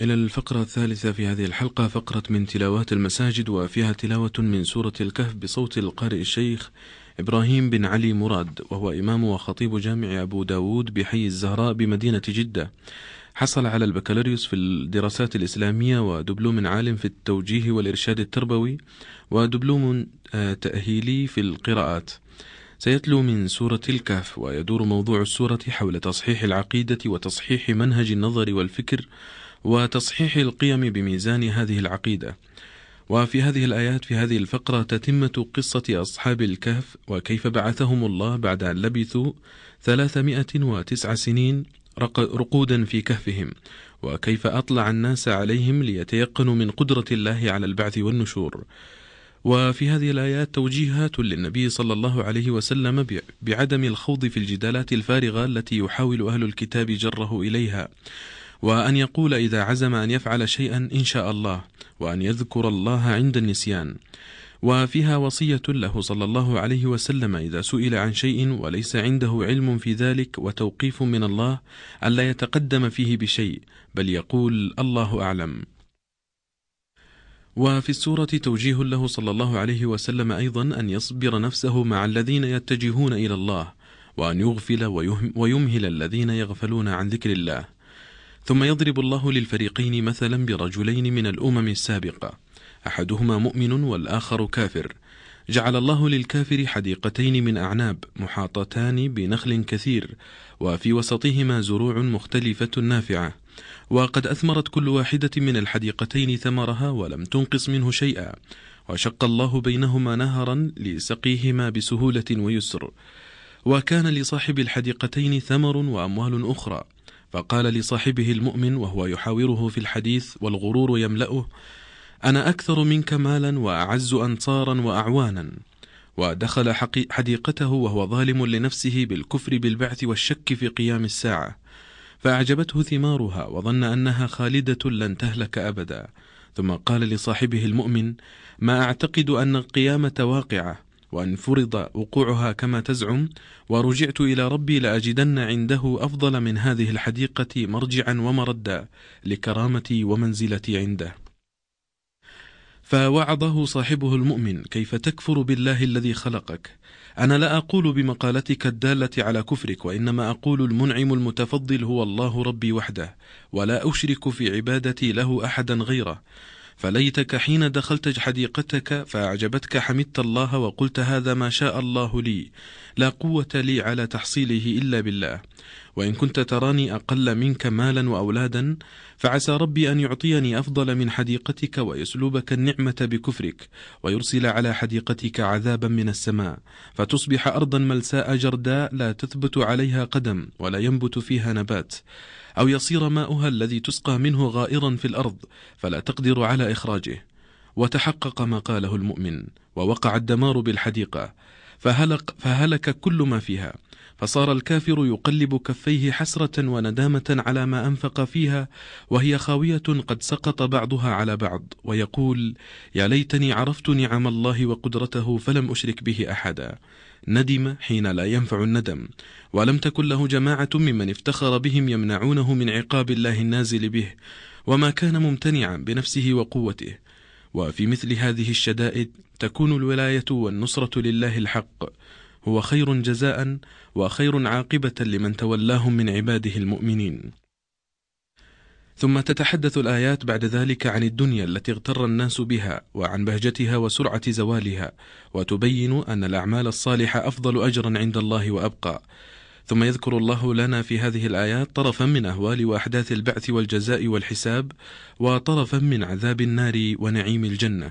إلى الفقرة الثالثة في هذه الحلقة فقرة من تلاوات المساجد وفيها تلاوة من سورة الكهف بصوت القارئ الشيخ إبراهيم بن علي مراد وهو إمام وخطيب جامع أبو داود بحي الزهراء بمدينة جدة. حصل على البكالوريوس في الدراسات الإسلامية ودبلوم عالم في التوجيه والإرشاد التربوي ودبلوم آه، تأهيلي في القراءات. سيتلو من سورة الكهف ويدور موضوع السورة حول تصحيح العقيدة وتصحيح منهج النظر والفكر وتصحيح القيم بميزان هذه العقيدة. وفي هذه الآيات في هذه الفقرة تتمة قصة أصحاب الكهف وكيف بعثهم الله بعد أن لبثوا ثلاثمائة وتسع سنين رقودا في كهفهم. وكيف أطلع الناس عليهم ليتيقنوا من قدرة الله على البعث والنشور. وفي هذه الآيات توجيهات للنبي صلى الله عليه وسلم بعدم الخوض في الجدالات الفارغة التي يحاول أهل الكتاب جره إليها. وأن يقول إذا عزم أن يفعل شيئا إن شاء الله وأن يذكر الله عند النسيان. وفيها وصية له صلى الله عليه وسلم إذا سئل عن شيء وليس عنده علم في ذلك وتوقيف من الله ألا يتقدم فيه بشيء بل يقول الله أعلم. وفي السورة توجيه له صلى الله عليه وسلم أيضا أن يصبر نفسه مع الذين يتجهون إلى الله وأن يغفل ويمهل الذين يغفلون عن ذكر الله. ثم يضرب الله للفريقين مثلا برجلين من الأمم السابقة. أحدهما مؤمن والآخر كافر. جعل الله للكافر حديقتين من أعناب محاطتان بنخل كثير وفي وسطهما زروع مختلفة نافعة. وقد أثمرت كل واحدة من الحديقتين ثمرها ولم تنقص منه شيئا. وشق الله بينهما نهرا لسقيهما بسهولة ويسر. وكان لصاحب الحديقتين ثمر وأموال أخرى. فقال لصاحبه المؤمن وهو يحاوره في الحديث والغرور يملأه أنا أكثر منك مالا وأعز أنصارا وأعوانا. ودخل حديقته وهو ظالم لنفسه بالكفر بالبعث والشك في قيام الساعة. فأعجبته ثمارها وظن أنها خالدة لن تهلك أبدا. ثم قال لصاحبه المؤمن ما أعتقد أن القيامة واقعة. وأن فرض وقوعها كما تزعم ورجعت إلى ربي لأجدن عنده أفضل من هذه الحديقة مرجعا ومردا لكرامتي ومنزلتي عنده. فوعظه صاحبه المؤمن كيف تكفر بالله الذي خلقك؟ أنا لا أقول بمقالتك الدالة على كفرك وإنما أقول المنعم المتفضل هو الله ربي وحده ولا أشرك في عبادتي له أحدا غيره. فليتك حين دخلت حديقتك فأعجبتك حمدت الله وقلت هذا ما شاء الله لي. لا قوة لي على تحصيله إلا بالله. وإن كنت تراني أقل منك مالا وأولادا فعسى ربي أن يعطيني أفضل من حديقتك ويسلبك النعمة بكفرك ويرسل على حديقتك عذابا من السماء فتصبح أرضا ملساء جرداء لا تثبت عليها قدم ولا ينبت فيها نبات أو يصير ماؤها الذي تسقى منه غائرا في الأرض فلا تقدر على إخراجه. وتحقق ما قاله المؤمن ووقع الدمار بالحديقة فهلك, فهلك كل ما فيها. فصار الكافر يقلب كفيه حسرة وندامة على ما أنفق فيها وهي خاوية قد سقط بعضها على بعض ويقول يا ليتني عرفت نعم الله وقدرته فلم أشرك به أحدا ندم حين لا ينفع الندم ولم تكن له جماعة ممن افتخر بهم يمنعونه من عقاب الله النازل به وما كان ممتنعا بنفسه وقوته. وفي مثل هذه الشدائد تكون الولاية والنصرة لله الحق. هو خير جزاء وخير عاقبة لمن تولاهم من عباده المؤمنين. ثم تتحدث الآيات بعد ذلك عن الدنيا التي اغتر الناس بها وعن بهجتها وسرعة زوالها وتبين أن الأعمال الصالحة أفضل أجرا عند الله وأبقى. ثم يذكر الله لنا في هذه الآيات طرفا من أهوال وأحداث البعث والجزاء والحساب وطرفا من عذاب النار ونعيم الجنة.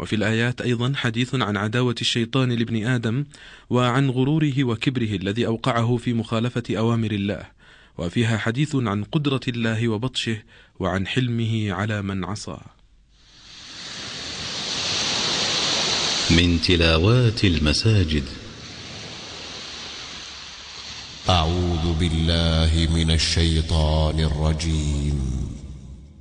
وفي الآيات أيضا حديث عن عداوة الشيطان لابن آدم وعن غروره وكبره الذي أوقعه في مخالفة أوامر الله. وفيها حديث عن قدرة الله وبطشه وعن حلمه على من عصى من تلاوات المساجد. أعوذ بالله من الشيطان الرجيم.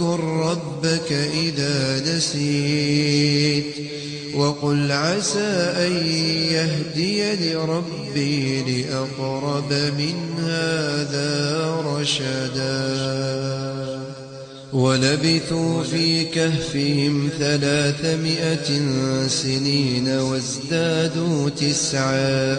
واذكر ربك إذا نسيت وقل عسى أن يهديني ربي لأقرب من هذا رشدا ولبثوا في كهفهم ثلاثمائة سنين وازدادوا تسعا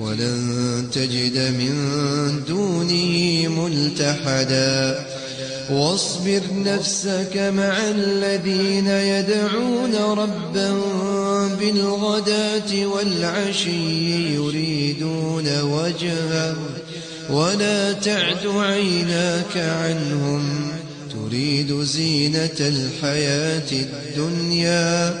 ولن تجد من دونه ملتحدا. واصبر نفسك مع الذين يدعون ربا بالغداة والعشي يريدون وجهه. ولا تعد عيناك عنهم تريد زينة الحياة الدنيا.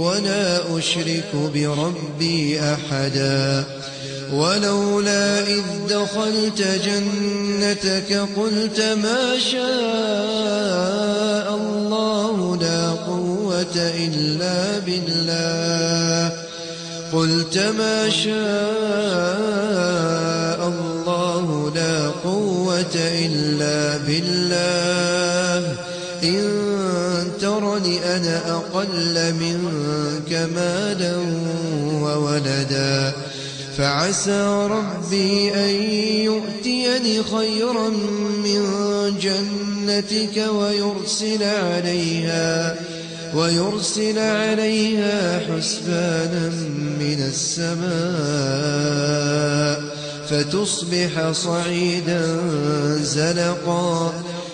ولا أشرك بربي أحدا. ولولا إذ دخلت جنتك قلت ما شاء الله لا قوة إلا بالله. قلت ما شاء الله لا قوة إلا بالله. إن أنا أقل منك مالا وولدا. فعسى ربي أن يؤتيني خيرا من جنتك ويرسل عليها ويرسل عليها حسبانا من السماء فتصبح صعيدا زلقا.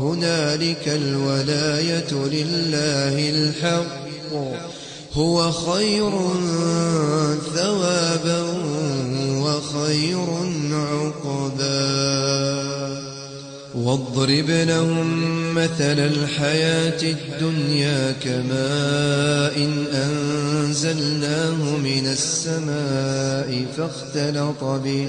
هنالك الولاية لله الحق. هو خير ثوابا وخير عقبا. واضرب لهم مثل الحياة الدنيا كماء أنزلناه من السماء فاختلط به.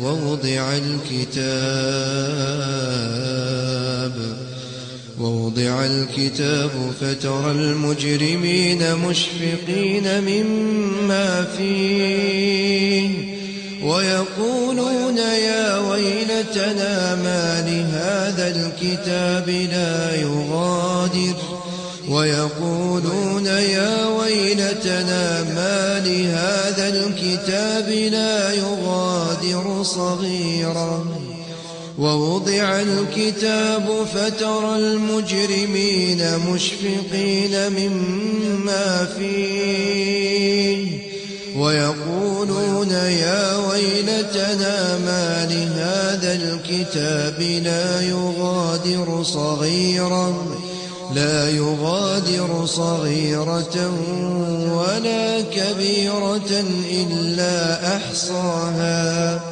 ووضع الكتاب ووضع الكتاب فترى المجرمين مشفقين مما فيه ويقولون يا ويلتنا ما لهذا الكتاب لا يغادر ويقولون يا ويلتنا ما لهذا الكتاب لا يغادر. صغيرا. ووضع الكتاب فترى المجرمين مشفقين مما فيه. ويقولون يا ويلتنا ما لهذا الكتاب لا يغادر صغيرا. لا يغادر صغيرة ولا كبيرة إلا أحصاها.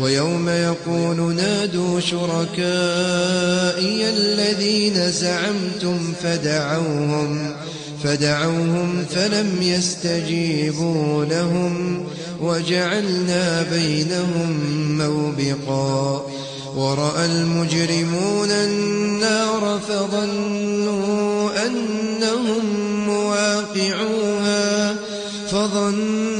ويوم يقول نادوا شركائي الذين زعمتم فدعوهم فدعوهم فلم يستجيبوا لهم وجعلنا بينهم موبقا. ورأى المجرمون النار فظنوا أنهم مواقعوها فظنوا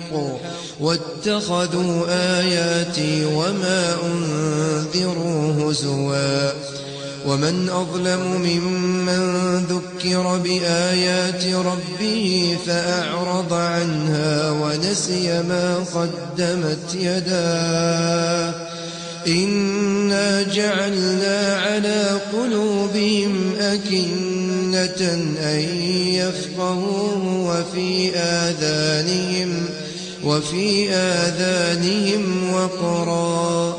واتخذوا آياتي وما أنذروا هزوا. ومن أظلم ممن ذكر بآيات ربه فأعرض عنها ونسي ما قدمت يداه. إنا جعلنا على قلوبهم أكنة أن يفقهوه وفي آذانهم وفي آذانهم وقرا.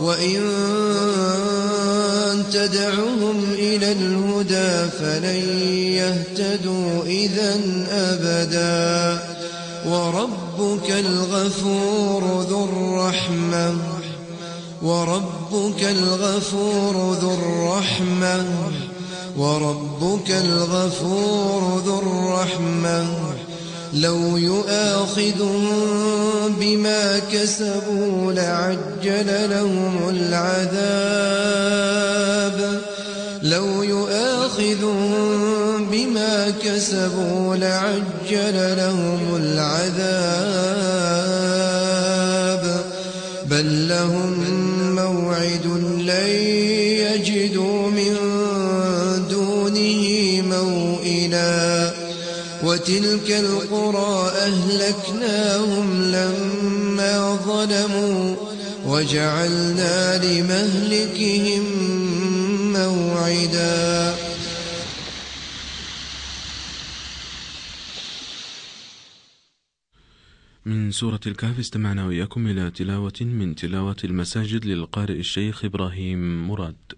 وإن تدعهم إلى الهدى فلن يهتدوا إذا أبدا. وربك الغفور ذو الرحمة. وربك الغفور ذو الرحمة. وربك الغفور ذو الرحمة. لو يؤاخذهم بما كسبوا لعجل لهم العذاب. لو يؤاخذهم بما كسبوا لعجل لهم العذاب. بل لهم موعد لن وتلك القرى أهلكناهم لما ظلموا وجعلنا لمهلكهم موعدا. من سورة الكهف استمعنا وإياكم إلى تلاوة من تلاوة المساجد للقارئ الشيخ إبراهيم مراد.